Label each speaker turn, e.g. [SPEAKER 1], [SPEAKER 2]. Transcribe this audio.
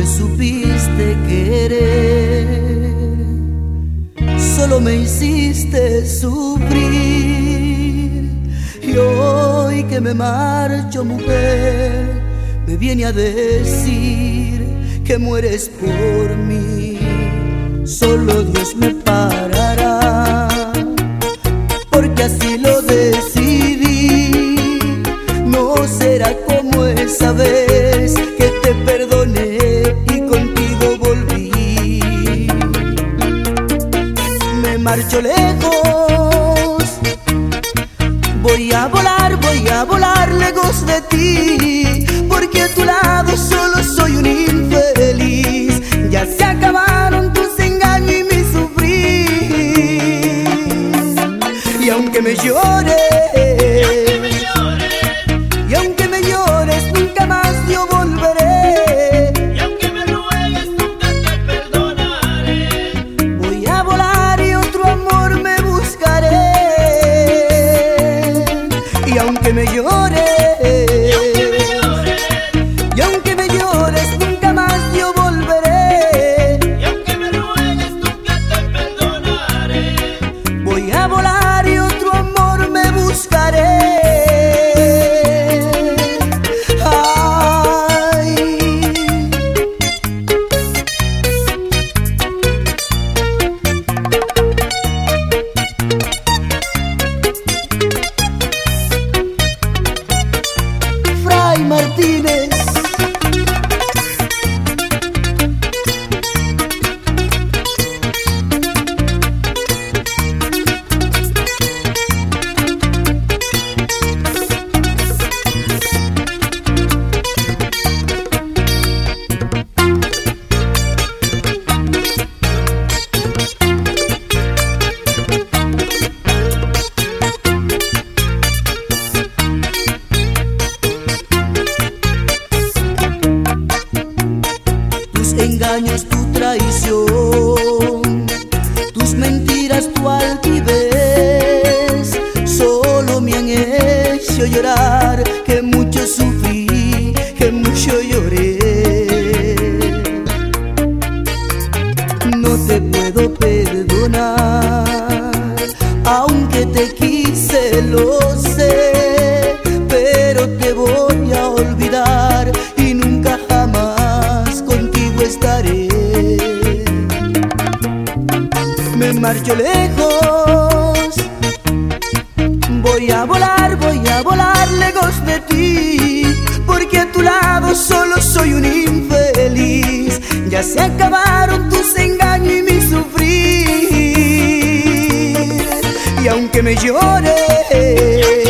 [SPEAKER 1] me supiste querer, solo me hiciste sufrir. Y hoy que me marcho, mujer, me viene a decir que mueres por mí. Solo Dios me parará, porque así Lejos, voy a volar, voy a volar lejos de ti, porque a tu lado solo soy un infeliz. Ya se acabaron tus engaños y mi sufrir. Y aunque me llores, me tu traición, tus mentiras, tu altivez, solo me han hecho llorar, que mucho sufrí, que mucho lloré. No te puedo perdonar, aunque te quise, lo sé, marcho lejos, voy a volar, voy a volar lejos de ti, porque a tu lado solo soy un infeliz. Ya se acabaron tus engaños y mi sufrir. Y aunque me llores,